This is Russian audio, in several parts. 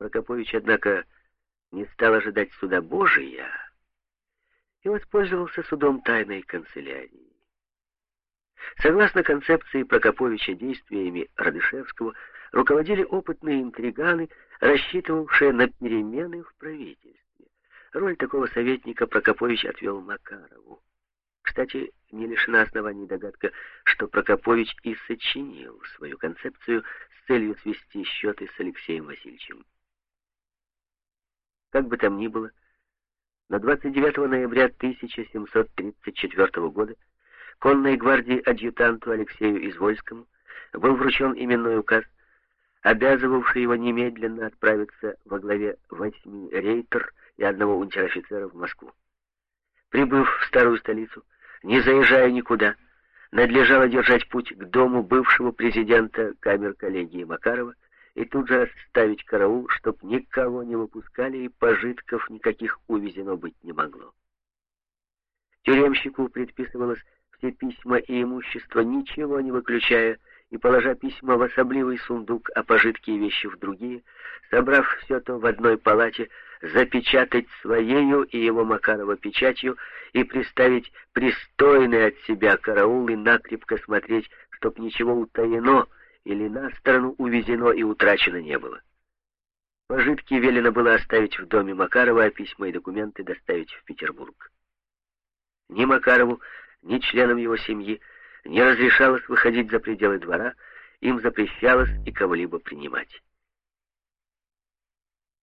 Прокопович, однако, не стал ожидать суда Божия и воспользовался судом тайной канцелярии. Согласно концепции Прокоповича действиями Радышевского, руководили опытные интриганы, рассчитывавшие на перемены в правительстве. Роль такого советника Прокопович отвел Макарову. Кстати, не лишена оснований догадка, что Прокопович и сочинил свою концепцию с целью свести счеты с Алексеем Васильевичем. Как бы там ни было, на 29 ноября 1734 года конной гвардии адъютанту Алексею Извольскому был вручен именной указ, обязывавший его немедленно отправиться во главе восьми рейтер и одного унтер-офицера в Москву. Прибыв в старую столицу, не заезжая никуда, надлежало держать путь к дому бывшего президента камер коллегии Макарова и тут же оставить караул, чтоб никого не выпускали и пожитков никаких увезено быть не могло. Тюремщику предписывалось все письма и имущество, ничего не выключая, и, положа письма в особливый сундук, а пожитки и вещи в другие, собрав все то в одной палате, запечатать своею и его Макарова печатью и приставить пристойный от себя караул и накрепко смотреть, чтоб ничего утаено или на сторону увезено и утрачено не было. Пожитки велено было оставить в доме Макарова, а письма и документы доставить в Петербург. Ни Макарову, ни членам его семьи не разрешалось выходить за пределы двора, им запрещалось и кого-либо принимать.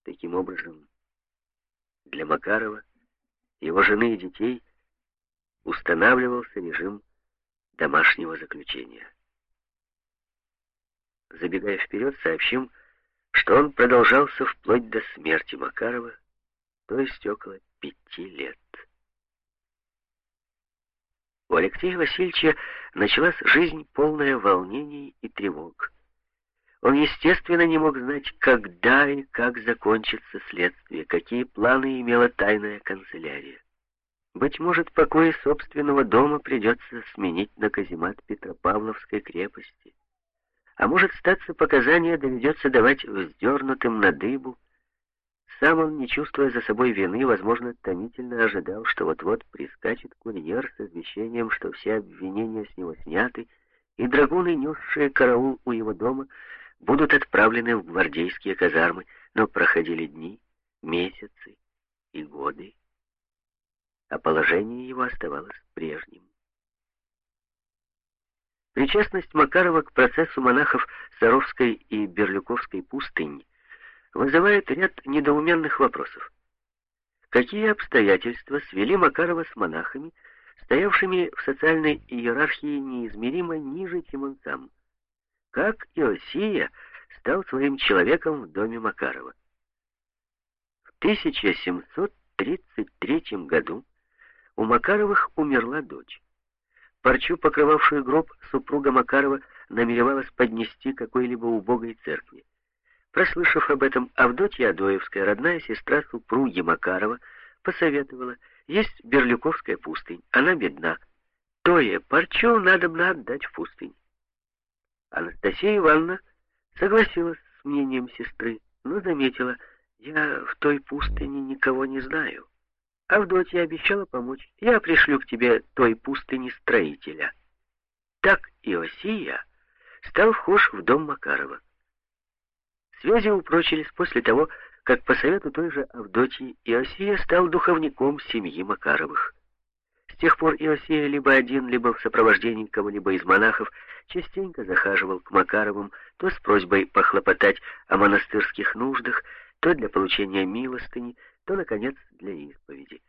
Таким образом, для Макарова, его жены и детей устанавливался режим домашнего заключения. Забегая вперед, сообщим, что он продолжался вплоть до смерти Макарова, то есть около пяти лет. У Алексея Васильевича началась жизнь полная волнений и тревог. Он, естественно, не мог знать, когда и как закончится следствие, какие планы имела тайная канцелярия. Быть может, покои собственного дома придется сменить на каземат Петропавловской крепости. А может, статься показания доведется давать вздернутым на дыбу, сам он, не чувствуя за собой вины, возможно, томительно ожидал, что вот-вот прискачет курьер с извещением, что все обвинения с него сняты, и драгуны, несшие караул у его дома, будут отправлены в гвардейские казармы, но проходили дни, месяцы и годы, а положение его оставалось прежним. Причастность Макарова к процессу монахов Саровской и Берлюковской пустынь вызывает ряд недоуменных вопросов. Какие обстоятельства свели Макарова с монахами, стоявшими в социальной иерархии неизмеримо ниже, чем он сам? Как Иосия стал своим человеком в доме Макарова? В 1733 году у Макаровых умерла дочь. Парчу, покрывавшую гроб, супруга Макарова намеревалась поднести какой-либо убогой церкви. Прослышав об этом, Авдотья Адоевская, родная сестра супруги Макарова, посоветовала, есть Берлюковская пустынь, она бедна. Тое парчу надо бы отдать в пустынь. Анастасия Ивановна согласилась с мнением сестры, но заметила, я в той пустыне никого не знаю. Авдотья обещала помочь. Я пришлю к тебе той пустыни строителя. Так Иосия стал вхож в дом Макарова. Связи упрочились после того, как по совету той же Авдотьи Иосия стал духовником семьи Макаровых. С тех пор Иосия либо один, либо в сопровождении кого-либо из монахов частенько захаживал к Макаровым, то с просьбой похлопотать о монастырских нуждах, то для получения милостыни, то, наконец, для исповеди.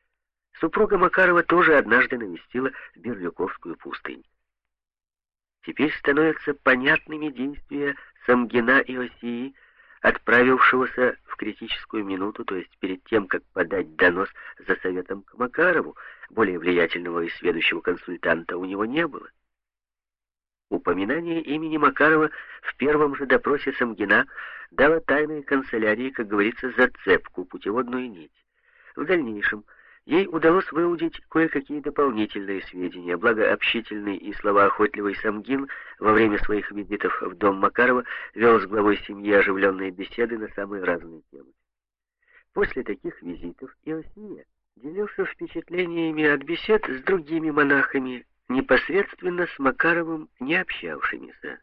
Супруга Макарова тоже однажды навестила Берлюковскую пустынь. Теперь становятся понятными действия Самгина Иосии, отправившегося в критическую минуту, то есть перед тем, как подать донос за советом к Макарову, более влиятельного и сведущего консультанта у него не было. Упоминание имени Макарова в первом же допросе Самгина дало тайной канцелярии, как говорится, зацепку, путеводную нить. В дальнейшем Ей удалось выудить кое-какие дополнительные сведения, благо общительный и словоохотливый Самгин во время своих визитов в дом Макарова вел с главой семьи оживленные беседы на самые разные темы. После таких визитов Иосия делился впечатлениями от бесед с другими монахами, непосредственно с Макаровым не общавшимися.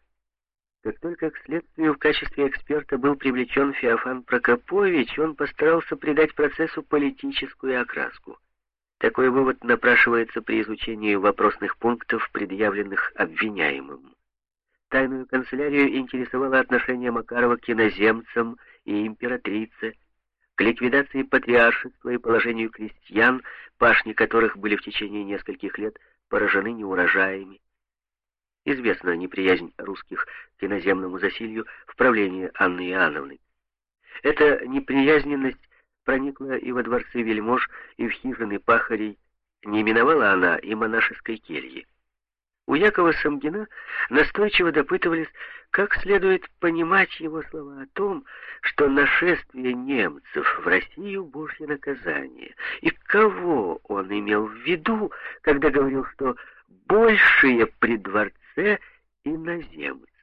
Как только к следствию в качестве эксперта был привлечен Феофан Прокопович, он постарался придать процессу политическую окраску. Такой вывод напрашивается при изучении вопросных пунктов, предъявленных обвиняемым. Тайную канцелярию интересовало отношение Макарова к иноземцам и императрице, к ликвидации патриаршества и положению крестьян, пашни которых были в течение нескольких лет поражены неурожаями. Известна неприязнь русских к иноземному засилью в правлении Анны Иоанновны. Эта неприязненность проникла и во дворцы вельмож, и в хижины пахарей, не миновала она и монашеской кельи. У Якова Самгина настойчиво допытывались, как следует понимать его слова о том, что нашествие немцев в Россию — Божье наказание, и кого он имел в виду, когда говорил, что большие при дворце иноземцы.